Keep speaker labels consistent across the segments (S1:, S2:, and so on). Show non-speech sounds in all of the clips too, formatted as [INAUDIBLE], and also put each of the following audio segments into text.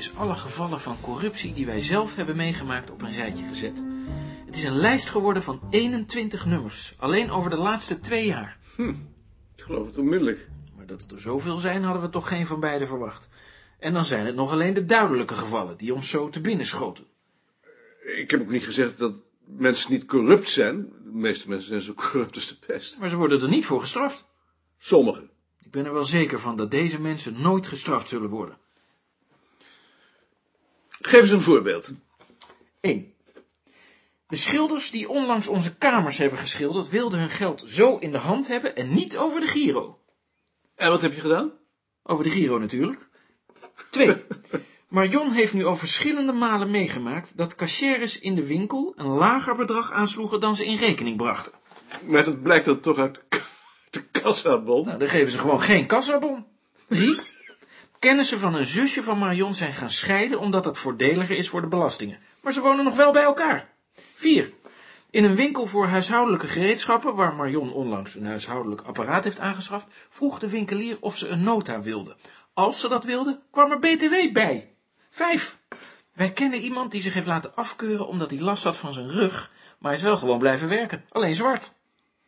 S1: eens alle gevallen van corruptie die wij zelf hebben meegemaakt op een rijtje gezet. Het is een lijst geworden van 21 nummers, alleen over de laatste twee jaar.
S2: Hm, ik geloof het onmiddellijk.
S1: Maar dat het er zoveel zijn, hadden we toch geen van beiden verwacht. En dan zijn het nog alleen de duidelijke gevallen, die ons zo te binnen schoten.
S2: Ik heb ook niet gezegd dat mensen niet corrupt zijn. De meeste mensen zijn zo [LAUGHS] corrupt als de pest.
S1: Maar ze worden er niet voor gestraft.
S2: Sommigen.
S1: Ik ben er wel zeker van dat deze mensen nooit gestraft zullen worden.
S2: Geef eens een voorbeeld.
S1: 1. De schilders die onlangs onze kamers hebben geschilderd, wilden hun geld zo in de hand hebben en niet over de Giro.
S2: En wat heb je gedaan?
S1: Over de Giro natuurlijk. 2. [LAUGHS] Marion heeft nu al verschillende malen meegemaakt dat cashiers in de winkel een lager bedrag aansloegen dan ze in rekening brachten.
S2: Maar dat blijkt dan toch uit de [LAUGHS] kassabon?
S1: Nou, dan geven ze gewoon geen kassabon. 3. Kennissen van een zusje van Marion zijn gaan scheiden omdat het voordeliger is voor de belastingen. Maar ze wonen nog wel bij elkaar. 4. In een winkel voor huishoudelijke gereedschappen, waar Marion onlangs een huishoudelijk apparaat heeft aangeschaft, vroeg de winkelier of ze een nota wilde. Als ze dat wilde, kwam er BTW bij. 5. Wij kennen iemand die zich heeft laten afkeuren omdat hij last had van zijn rug, maar is wel gewoon blijven werken, alleen zwart.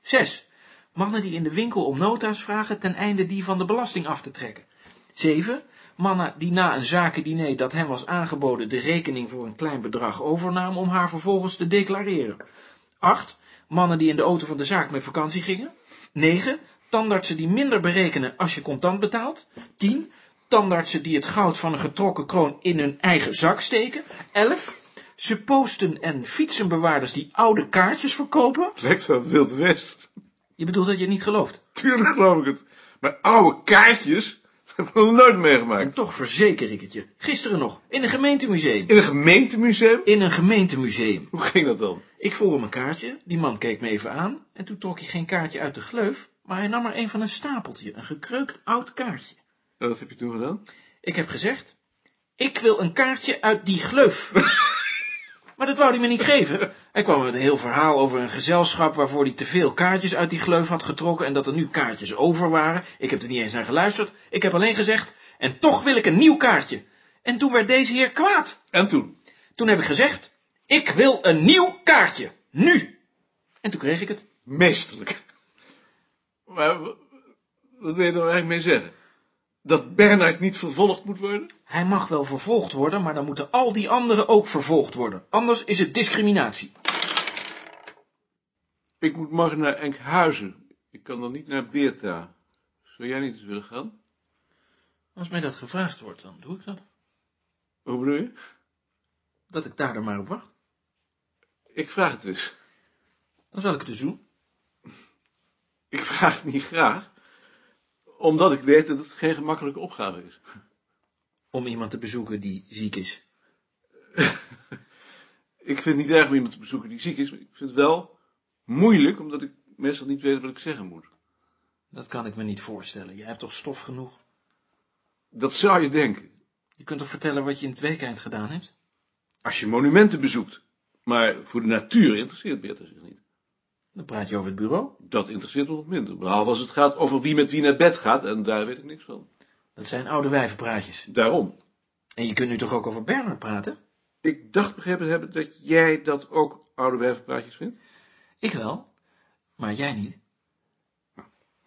S1: 6. Mannen die in de winkel om nota's vragen ten einde die van de belasting af te trekken. 7. Mannen die na een zakendiner dat hen was aangeboden de rekening voor een klein bedrag overnamen om haar vervolgens te declareren. 8. Mannen die in de auto van de zaak met vakantie gingen. 9. Tandartsen die minder berekenen als je contant betaalt. 10. Tandartsen die het goud van een getrokken kroon in hun eigen zak steken. 11. Supposten en fietsenbewaarders die oude kaartjes verkopen.
S2: Lijkt wel Wild West.
S1: Je bedoelt dat je het niet gelooft?
S2: Tuurlijk geloof ik het. Maar oude kaartjes [LAUGHS] heb ik nog nooit
S1: En
S2: meegemaakt.
S1: toch verzeker ik het je. Gisteren nog, in een gemeentemuseum.
S2: In een gemeentemuseum?
S1: In een gemeentemuseum.
S2: Hoe ging dat dan?
S1: Ik vroeg hem een kaartje, die man keek me even aan, en toen trok hij geen kaartje uit de gleuf, maar hij nam er een van een stapeltje, een gekreukt oud kaartje.
S2: En wat heb je toen gedaan?
S1: Ik heb gezegd, ik wil een kaartje uit die gleuf. [LAUGHS] maar dat wou hij me niet geven. Hij kwam met een heel verhaal over een gezelschap waarvoor hij te veel kaartjes uit die gleuf had getrokken en dat er nu kaartjes over waren. Ik heb er niet eens naar geluisterd. Ik heb alleen gezegd, en toch wil ik een nieuw kaartje. En toen werd deze heer kwaad.
S2: En toen?
S1: Toen heb ik gezegd, ik wil een nieuw kaartje. Nu. En toen kreeg ik het.
S2: Meesterlijk. Maar wat wil je er nou eigenlijk mee zeggen? Dat Bernard niet vervolgd moet worden?
S1: Hij mag wel vervolgd worden, maar dan moeten al die anderen ook vervolgd worden. Anders is het discriminatie.
S2: Ik moet morgen naar Enkhuizen. Ik kan dan niet naar Beerta. Zou jij niet eens willen gaan?
S1: Als mij dat gevraagd wordt, dan doe ik dat.
S2: Hoe bedoel je?
S1: Dat ik daar dan maar op wacht.
S2: Ik vraag het dus.
S1: Dan zal ik het dus doen.
S2: Ik vraag het niet graag. Omdat ik weet dat het geen gemakkelijke opgave is.
S1: Om iemand te bezoeken die ziek is. [LAUGHS]
S2: Ik vind het niet erg om iemand te bezoeken die ziek is. Maar ik vind het wel moeilijk, omdat ik meestal niet weet wat ik zeggen moet.
S1: Dat kan ik me niet voorstellen. Jij hebt toch stof genoeg?
S2: Dat zou je denken.
S1: Je kunt toch vertellen wat je in het weekend gedaan hebt?
S2: Als je monumenten bezoekt. Maar voor de natuur interesseert Beerta zich niet.
S1: Dan praat je over het bureau.
S2: Dat interesseert me nog minder. Behalve als het gaat over wie met wie naar bed gaat. En daar weet ik niks van.
S1: Dat zijn oude wijvenpraatjes.
S2: Daarom.
S1: En je kunt nu toch ook over Bernard praten?
S2: Ik dacht begrepen te hebben dat jij dat ook oude wijvenpraatjes vindt.
S1: Ik wel. Maar jij niet.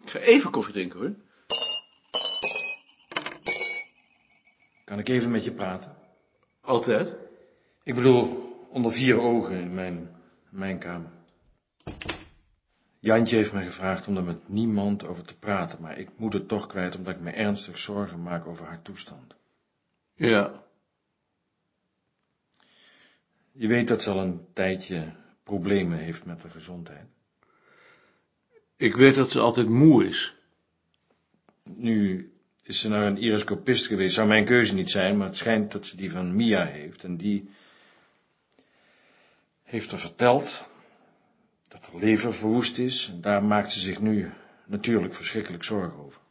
S2: Ik ga even koffie drinken hoor.
S3: Kan ik even met je praten?
S2: Altijd.
S3: Ik bedoel, onder vier ogen in mijn, mijn kamer. Jantje heeft me gevraagd om er met niemand over te praten, maar ik moet het toch kwijt omdat ik me ernstig zorgen maak over haar toestand.
S2: Ja.
S3: Je weet dat ze al een tijdje problemen heeft met haar gezondheid.
S2: Ik weet dat ze altijd moe is.
S3: Nu is ze naar een iriscopist geweest, zou mijn keuze niet zijn, maar het schijnt dat ze die van Mia heeft. En die heeft haar verteld dat haar lever verwoest is. En daar maakt ze zich nu natuurlijk verschrikkelijk zorgen over.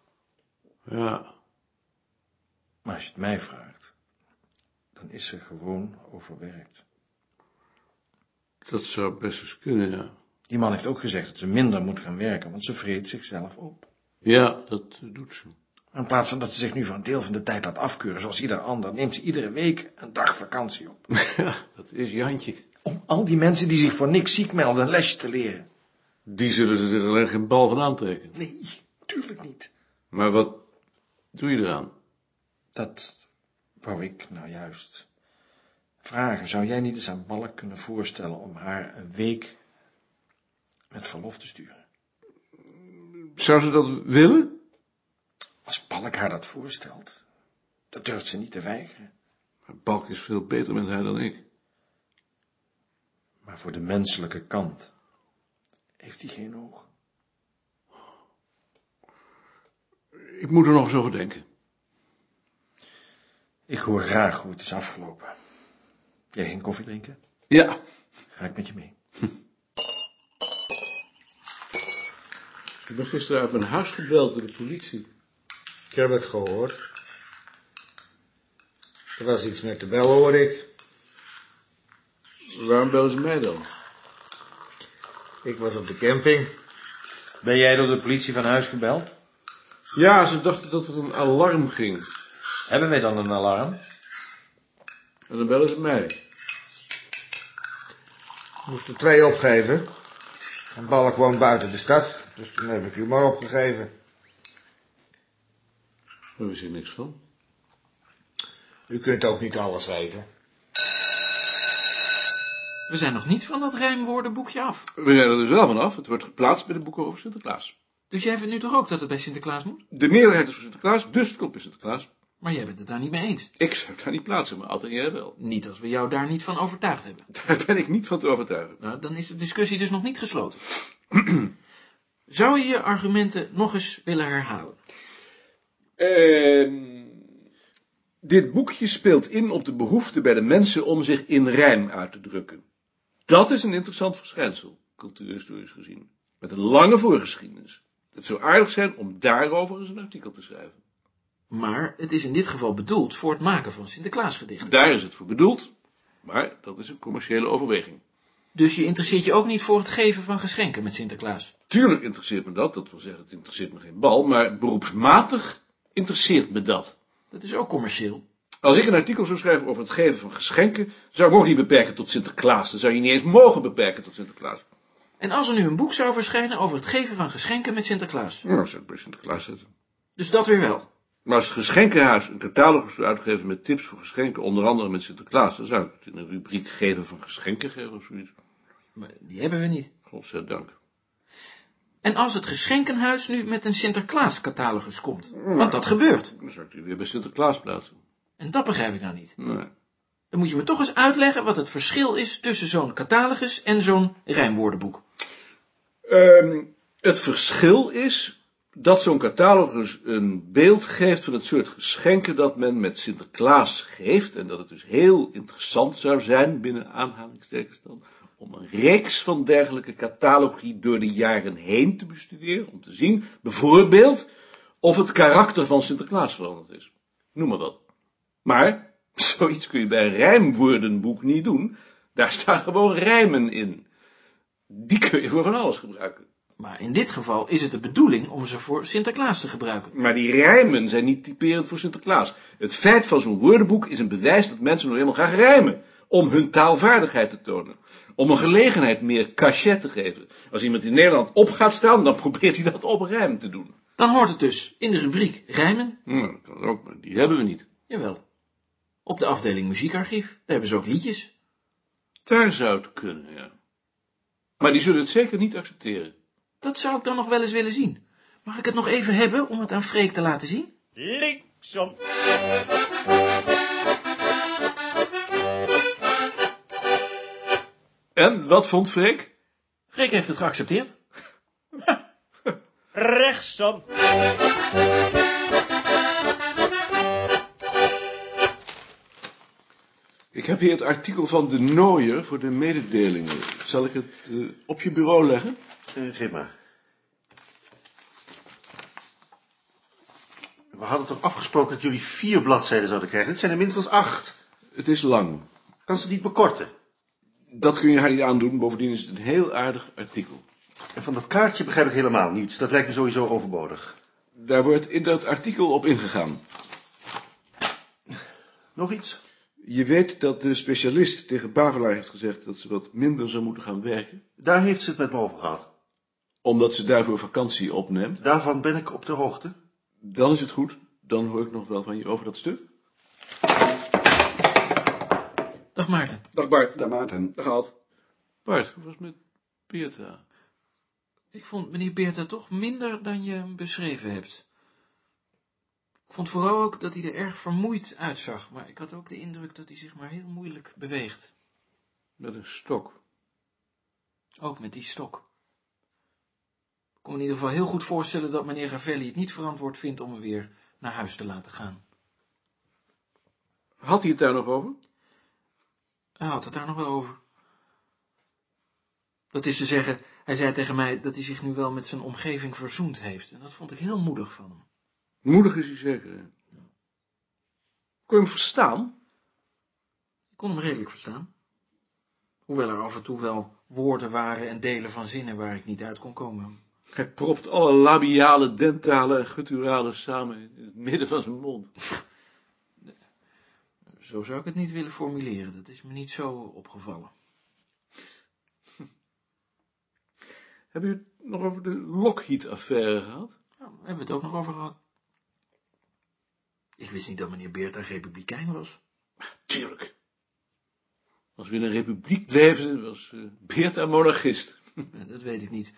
S2: Ja.
S3: Maar als je het mij vraagt, dan is ze gewoon overwerkt.
S2: Dat zou best eens kunnen, ja.
S3: Die man heeft ook gezegd dat ze minder moet gaan werken, want ze vreet zichzelf op.
S2: Ja, dat doet ze.
S3: In plaats van dat ze zich nu voor een deel van de tijd laat afkeuren zoals ieder ander, neemt ze iedere week een dag vakantie op. [LAUGHS]
S2: Ja, dat is Jantje.
S3: Om al die mensen die zich voor niks ziek melden een lesje te leren.
S2: Die zullen er zich alleen geen bal van aantrekken.
S3: Nee, tuurlijk niet.
S2: Maar wat doe je eraan?
S3: Dat wou ik nou juist vragen. Zou jij niet eens aan Balk kunnen voorstellen om haar een week met verlof te sturen?
S2: Zou ze dat willen?
S3: Als Balk haar dat voorstelt, dat durft ze niet te weigeren.
S2: Maar Balk is veel beter met haar dan ik.
S3: Maar voor de menselijke kant heeft hij geen oog.
S2: Ik moet er nog eens over denken.
S3: Ik hoor graag hoe het is afgelopen. Jij ging koffie drinken?
S2: Ja.
S3: Ga ik met je mee.
S2: Ik ben gisteren uit mijn huis gebeld door de politie.
S4: Ik heb het gehoord. Er was iets met de bel, hoor ik.
S2: Waarom bellen ze mij dan?
S4: Ik was op de camping.
S3: Ben jij door de politie van huis gebeld?
S2: Ja, ze dachten dat er een alarm ging.
S3: Hebben wij dan een alarm?
S2: En dan bellen ze mij.
S4: Ik moest er twee opgeven. En Balk woont buiten de stad, dus toen heb ik u maar opgegeven.
S2: Daar wist ik niks van.
S4: U kunt ook niet alles weten.
S1: We zijn nog niet van dat rijmwoordenboekje af.
S2: We zijn er dus wel vanaf. Het wordt geplaatst bij de boeken over Sinterklaas.
S1: Dus jij vindt nu toch ook dat het bij Sinterklaas moet?
S2: De meerderheid is voor Sinterklaas, dus het komt bij Sinterklaas.
S1: Maar jij bent het daar niet mee eens.
S2: Ik zou het daar niet plaatsen, maar altijd jij wel.
S1: Niet als we jou daar niet van overtuigd hebben. [LAUGHS]
S2: Daar ben ik niet van te overtuigen.
S1: Nou, dan is de discussie dus nog niet gesloten. [CLEARS THROAT] Zou je je argumenten nog eens willen herhalen?
S2: Ehm, dit boekje speelt in op de behoefte bij de mensen om zich in rijm uit te drukken. Dat is een interessant verschijnsel, cultuurhistorisch gezien. Met een lange voorgeschiedenis. Het zou aardig zijn om daarover eens een artikel te schrijven.
S1: Maar het is in dit geval bedoeld voor het maken van Sinterklaasgedichten.
S2: Daar is het voor bedoeld, maar dat is een commerciële overweging.
S1: Dus je interesseert je ook niet voor het geven van geschenken met Sinterklaas.
S2: Tuurlijk interesseert me dat, dat wil zeggen, het interesseert me geen bal, maar beroepsmatig interesseert me dat.
S1: Dat is ook commercieel.
S2: Als ik een artikel zou schrijven over het geven van geschenken, zou ik ook niet beperken tot Sinterklaas. Dan zou je niet eens mogen beperken tot Sinterklaas.
S1: En als er nu een boek zou verschijnen over het geven van geschenken met Sinterklaas.
S2: Nou, dat zou ik bij Sinterklaas zetten.
S1: Dus dat weer wel.
S2: Maar als het geschenkenhuis een catalogus zou uitgeven met tips voor geschenken, onder andere met Sinterklaas, dan zou ik het in een rubriek geven van geschenken geven of zoiets.
S1: Maar die hebben we niet.
S2: Godzijdank.
S1: En als het geschenkenhuis nu met een Sinterklaas-catalogus komt. Want dat gebeurt.
S2: Dan zou ik die weer bij Sinterklaas plaatsen.
S1: En dat begrijp ik nou niet.
S2: Nee.
S1: Dan moet je me toch eens uitleggen wat het verschil is tussen zo'n catalogus en zo'n rijmwoordenboek.
S2: Ehm, het verschil is dat zo'n catalogus een beeld geeft van het soort geschenken dat men met Sinterklaas geeft, en dat het dus heel interessant zou zijn, binnen aanhalingstekens dan, om een reeks van dergelijke catalogie door de jaren heen te bestuderen, om te zien, bijvoorbeeld, of het karakter van Sinterklaas veranderd is. Noem maar wat. Maar, zoiets kun je bij een rijmwoordenboek niet doen, daar staan gewoon rijmen in. Die kun je voor van alles gebruiken.
S1: Maar in dit geval is het de bedoeling om ze voor Sinterklaas te gebruiken.
S2: Maar die rijmen zijn niet typerend voor Sinterklaas. Het feit van zo'n woordenboek is een bewijs dat mensen nog helemaal graag rijmen. Om hun taalvaardigheid te tonen. Om een gelegenheid meer cachet te geven. Als iemand in Nederland op gaat staan, dan [LAUGHS] probeert hij dat op rijm te doen.
S1: Dan hoort het dus in de rubriek rijmen.
S2: Nou, dat kan ook, maar die hebben we niet.
S1: Jawel. Op de afdeling muziekarchief, daar hebben ze ook liedjes.
S2: Daar zou het kunnen, ja. Maar die zullen het zeker niet accepteren.
S1: Dat zou ik dan nog wel eens willen zien. Mag ik het nog even hebben om het aan Freek te laten zien?
S5: Linksom.
S2: En, wat vond Freek?
S1: Freek heeft het geaccepteerd. [LAUGHS]
S5: Rechtsom.
S2: Ik heb hier het artikel van de Nooier voor de mededelingen. Zal ik het eh, op je bureau leggen?
S6: Geef maar. We hadden toch afgesproken dat jullie vier bladzijden zouden krijgen? Het zijn er minstens acht.
S2: Het is lang.
S6: Kan ze het niet bekorten?
S2: Dat kun je haar niet aandoen, bovendien is het een heel aardig artikel.
S6: En van dat kaartje begrijp ik helemaal niets. Dat lijkt me sowieso overbodig.
S2: Daar wordt in dat artikel op ingegaan.
S6: Nog iets?
S2: Je weet dat de specialist tegen Bavelaar heeft gezegd dat ze wat minder zou moeten gaan werken,
S6: Daar heeft ze het met me over gehad.
S2: Omdat ze daarvoor vakantie opneemt.
S6: Daarvan ben ik op de hoogte.
S2: Dan is het goed. Dan hoor ik nog wel van je over dat stuk.
S1: Dag Maarten.
S2: Dag Bart.
S7: Dag Maarten.
S2: Dag Alt. Bart, hoe was het met Beerta?
S1: Ik vond meneer Beerta toch minder dan je hem beschreven hebt. Ik vond vooral ook dat hij er erg vermoeid uitzag, maar ik had ook de indruk dat hij zich maar heel moeilijk beweegt.
S2: Met een stok.
S1: Ook met die stok. Ik kon me in ieder geval heel goed voorstellen dat meneer Ravelli het niet verantwoord vindt om hem weer naar huis te laten gaan.
S2: Had hij het daar nog over?
S1: Hij had het daar nog wel over. Dat is te zeggen, hij zei tegen mij dat hij zich nu wel met zijn omgeving verzoend heeft. En dat vond ik heel moedig van hem.
S2: Moedig is hij zeker. hè? Kon je hem verstaan?
S1: Ik kon hem redelijk verstaan. Hoewel er af en toe wel woorden waren en delen van zinnen waar ik niet uit kon komen.
S2: Hij propt alle labiale, dentale en gutturale samen in het midden van zijn mond.
S1: Zo zou ik het niet willen formuleren, dat is me niet zo opgevallen. [LAUGHS]
S2: Hebben jullie het nog over de Lockheed-affaire gehad?
S1: Nou, daar hebben we het ook nog over gehad. Ik wist niet dat meneer Beerta republikein was. [LAUGHS]
S2: Tuurlijk. Als we in een republiek leefden, was uh, Beerta monarchist.
S1: Ja, [LAUGHS] Dat weet ik niet.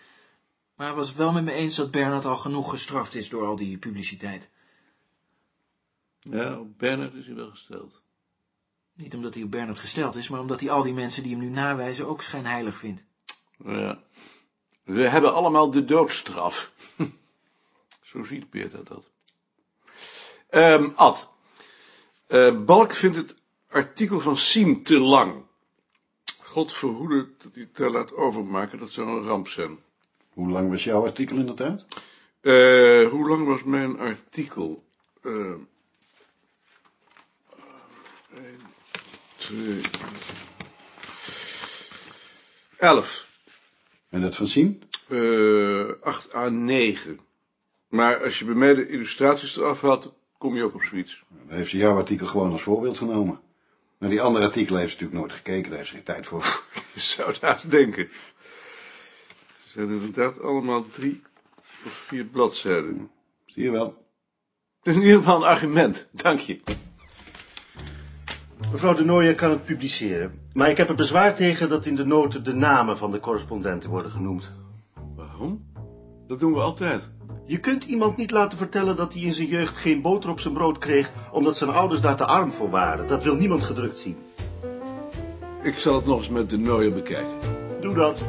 S1: Maar hij was wel met me eens dat Bernard al genoeg gestraft is door al die publiciteit.
S2: Ja, op Bernard is hij wel gesteld.
S1: Niet omdat hij op Bernard gesteld is, maar omdat hij al die mensen die hem nu nawijzen ook schijnheilig vindt.
S2: Ja. We hebben allemaal de doodstraf. [LAUGHS] Zo ziet Beerta dat. Ehm Ad. Eh, Balk vindt het artikel van Siem te lang. God verhoede dat hij het daar laat overmaken, dat zou een ramp zijn.
S7: Hoe lang was jouw artikel inderdaad?
S2: Eh, hoe lang was mijn artikel? Eh, één, twee, elf.
S7: En dat van Siem?
S2: Eh 8 à 9. Maar als je bij mij de illustraties eraf had, kom je ook op zoiets.
S7: Dan heeft ze jouw artikel gewoon als voorbeeld genomen. Naar die andere artikelen heeft ze natuurlijk nooit gekeken, daar heeft ze geen tijd voor. [LAUGHS]
S2: Je zou haast denken. Zijn inderdaad allemaal drie of vier bladzijden.
S7: Zie je wel.
S2: Het is in ieder geval een argument, dank je.
S6: Mevrouw de Nooijer kan het publiceren. Maar ik heb er bezwaar tegen dat in de noten de namen van de correspondenten worden genoemd.
S2: Waarom? Dat doen we altijd.
S6: Je kunt iemand niet laten vertellen dat hij in zijn jeugd geen boter op zijn brood kreeg, omdat zijn ouders daar te arm voor waren. Dat wil niemand gedrukt zien.
S2: Ik zal het nog eens met de Nooier bekijken.
S6: Doe dat.